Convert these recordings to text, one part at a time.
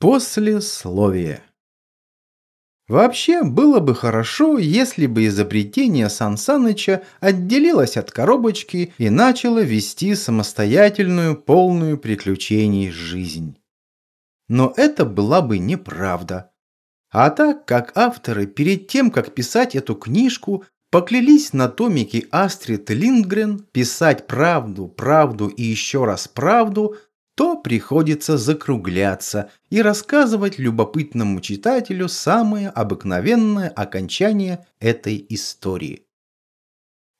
Послесловие. Вообще, было бы хорошо, если бы изобретение Сан Саныча отделилось от коробочки и начало вести самостоятельную, полную приключений жизнь. Но это была бы неправда. А так как авторы перед тем, как писать эту книжку, поклялись на томике Астрид Линдгрен писать правду, правду и еще раз правду – то приходится закругляться и рассказывать любопытному читателю самое обыкновенное окончание этой истории.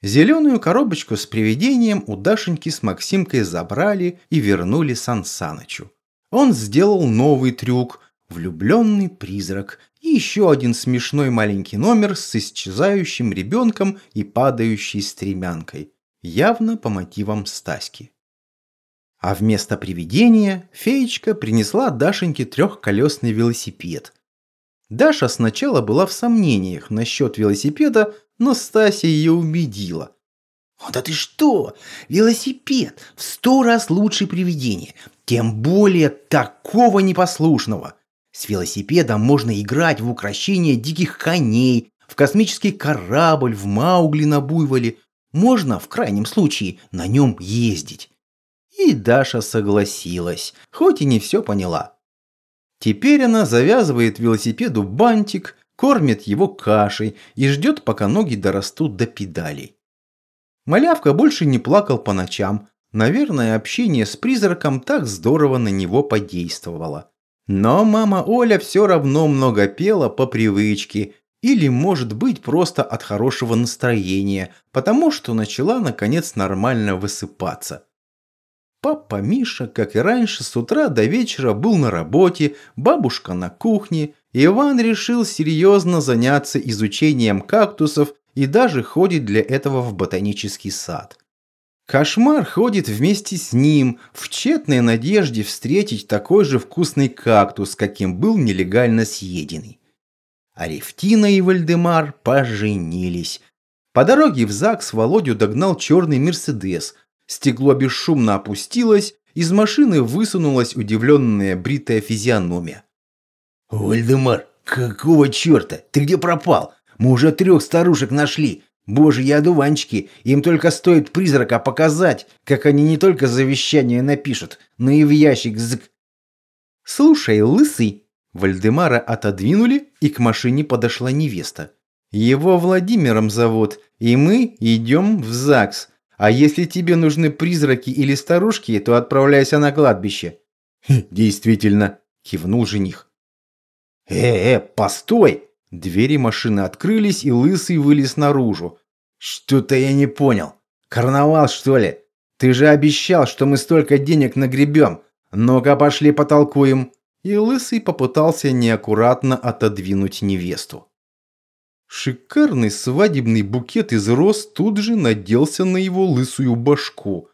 Зеленую коробочку с привидением у Дашеньки с Максимкой забрали и вернули Сан Санычу. Он сделал новый трюк «Влюбленный призрак» и еще один смешной маленький номер с исчезающим ребенком и падающей стремянкой, явно по мотивам Стаськи. А вместо привидения феечка принесла Дашеньке трехколесный велосипед. Даша сначала была в сомнениях насчет велосипеда, но Стася ее убедила. «Да ты что? Велосипед в сто раз лучше привидения, тем более такого непослушного. С велосипедом можно играть в украшение диких коней, в космический корабль, в Маугли на буйволе. Можно, в крайнем случае, на нем ездить. И Даша согласилась, хоть и не все поняла. Теперь она завязывает велосипеду бантик, кормит его кашей и ждет, пока ноги дорастут до педалей. Малявка больше не плакал по ночам. Наверное, общение с призраком так здорово на него подействовало. Но мама Оля все равно много пела по привычке, или, может быть, просто от хорошего настроения, потому что начала, наконец, нормально высыпаться. Папа Миша, как и раньше, с утра до вечера был на работе, бабушка на кухне. Иван решил серьезно заняться изучением кактусов и даже ходит для этого в ботанический сад. Кошмар ходит вместе с ним, в тщетной надежде встретить такой же вкусный кактус, каким был нелегально съеденный. Алевтина и Вальдемар поженились. По дороге в ЗАГС Володю догнал черный Мерседес – Стекло бесшумно опустилось, из машины высунулась удивленная бритая физиономия. «Вальдемар, какого черта? Ты где пропал? Мы уже трех старушек нашли. Боже, одуванчики, им только стоит призрака показать, как они не только завещание напишут, но и в ящик зк. «Слушай, лысый!» Вальдемара отодвинули, и к машине подошла невеста. «Его Владимиром зовут, и мы идем в ЗАГС. А если тебе нужны призраки или старушки, то отправляйся на кладбище». «Хм, «Действительно», – кивнул жених. «Э-э, постой!» Двери машины открылись, и Лысый вылез наружу. «Что-то я не понял. Карнавал, что ли? Ты же обещал, что мы столько денег нагребем. Ну-ка, пошли потолкуем». И Лысый попытался неаккуратно отодвинуть невесту. Шикарный свадебный букет из роз тут же наделся на его лысую башку.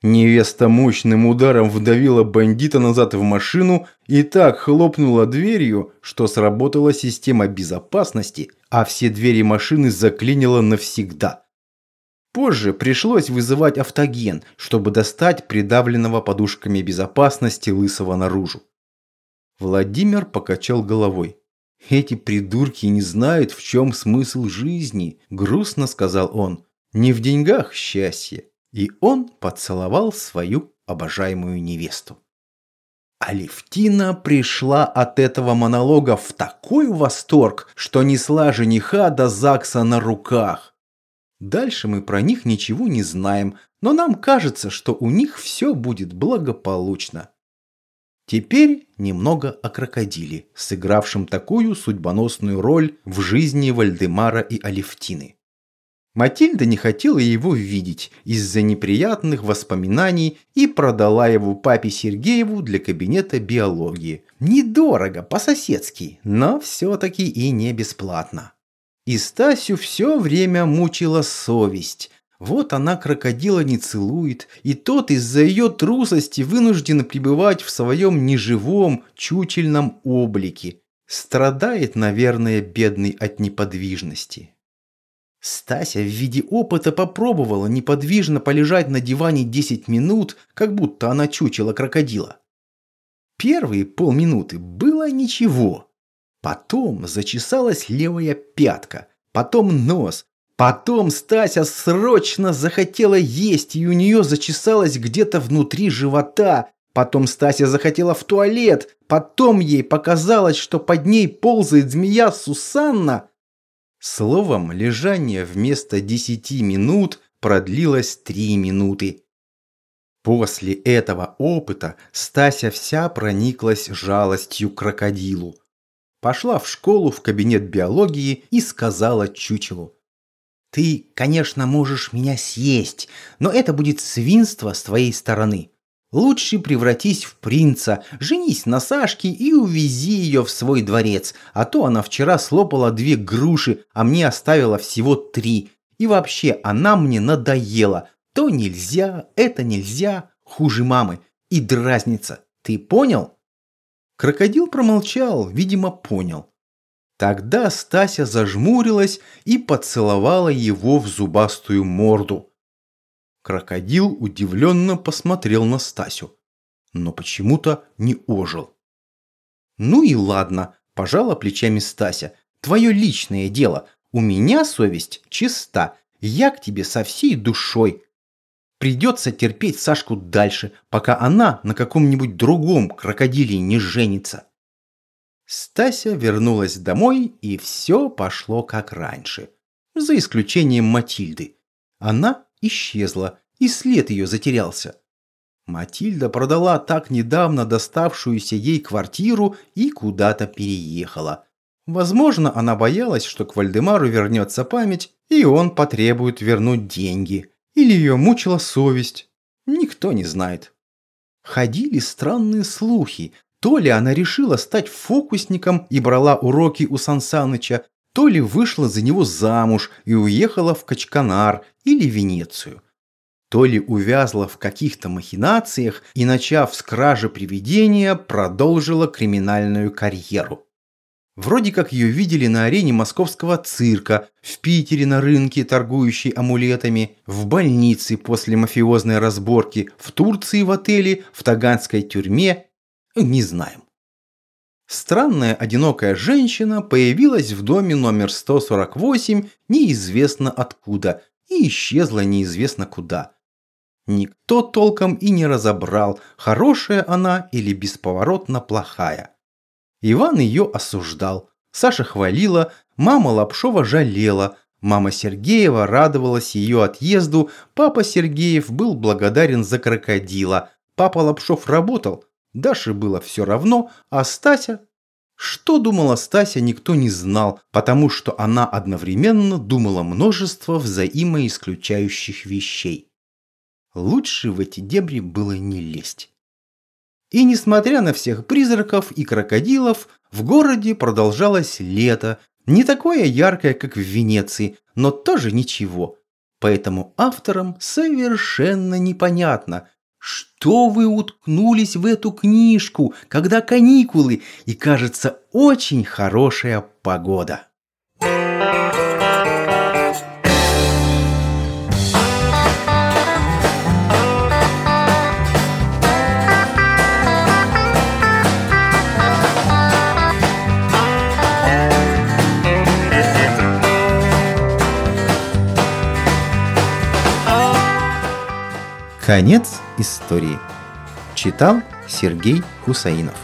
Невеста мощным ударом вдавила бандита назад в машину и так хлопнула дверью, что сработала система безопасности, а все двери машины заклинило навсегда. Позже пришлось вызывать автоген, чтобы достать придавленного подушками безопасности лысого наружу. Владимир покачал головой. «Эти придурки не знают, в чем смысл жизни», – грустно сказал он. «Не в деньгах счастье». И он поцеловал свою обожаемую невесту. Алевтина пришла от этого монолога в такой восторг, что несла жениха до ЗАГСа на руках. Дальше мы про них ничего не знаем, но нам кажется, что у них все будет благополучно. Теперь немного о крокодиле, сыгравшем такую судьбоносную роль в жизни Вальдемара и Алевтины. Матильда не хотела его видеть из-за неприятных воспоминаний и продала его папе Сергееву для кабинета биологии. Недорого, по-соседски, но все-таки и не бесплатно. И Стасю все время мучила совесть, вот она крокодила не целует, и тот из-за ее трусости вынужден пребывать в своем неживом, чучельном облике. Страдает, наверное, бедный от неподвижности. Стася в виде опыта попробовала неподвижно полежать на диване 10 минут, как будто она чучела крокодила. Первые полминуты было ничего. Потом зачесалась левая пятка, потом нос, потом Стася срочно захотела есть, и у нее зачесалось где-то внутри живота. Потом Стася захотела в туалет, потом ей показалось, что под ней ползает змея Сусанна. Словом, лежание вместо десяти минут продлилось три минуты. После этого опыта Стася вся прониклась жалостью к крокодилу. Пошла в школу в кабинет биологии и сказала чучелу. «Ты, конечно, можешь меня съесть, но это будет свинство с твоей стороны. Лучше превратись в принца, женись на Сашке и увези ее в свой дворец, а то она вчера слопала две груши, а мне оставила всего три. И вообще, она мне надоела, то нельзя, это нельзя, хуже мамы. И дразнится. Ты понял? Крокодил промолчал, видимо, понял. Тогда Стася зажмурилась и поцеловала его в зубастую морду. Крокодил удивленно посмотрел на Стасю, но почему-то не ожил. «Ну и ладно», – пожала плечами Стася. «Твое личное дело. У меня совесть чиста. Я к тебе со всей душой. Придется терпеть Сашку дальше, пока она на каком-нибудь другом крокодиле не женится. Стася вернулась домой, и все пошло как раньше. За исключением Матильды. Она исчезла, и след ее затерялся. Матильда продала так недавно доставшуюся ей квартиру и куда-то переехала. Возможно, она боялась, что к Вальдемару вернется память, и он потребует вернуть деньги – или ее мучила совесть. Никто не знает. Ходили странные слухи. То ли она решила стать фокусником и брала уроки у Сансаныча, то ли вышла за него замуж и уехала в Качканар или Венецию. То ли увязла в каких-то махинациях и, начав с кражи привидения, продолжила криминальную карьеру. Вроде как ее видели на арене московского цирка, в Питере на рынке, торгующей амулетами, в больнице после мафиозной разборки, в Турции в отеле, в Таганской тюрьме. Не знаем. Странная одинокая женщина появилась в доме номер 148 неизвестно откуда и исчезла неизвестно куда. Никто толком и не разобрал, хорошая она или бесповоротно плохая. Иван ее осуждал. Саша хвалила, мама Лапшова жалела, мама Сергеева радовалась ее отъезду, папа Сергеев был благодарен за крокодила, папа Лапшов работал, Даше было все равно, а Стася... Что думала Стася, никто не знал, потому что она одновременно думала множество взаимоисключающих вещей. Лучше в эти дебри было не лезть. И несмотря на всех призраков и крокодилов, в городе продолжалось лето, не такое яркое, как в Венеции, но тоже ничего. Поэтому авторам совершенно непонятно, что вы уткнулись в эту книжку, когда каникулы и, кажется, очень хорошая погода. Конец истории. Читал Сергей Хусаинов.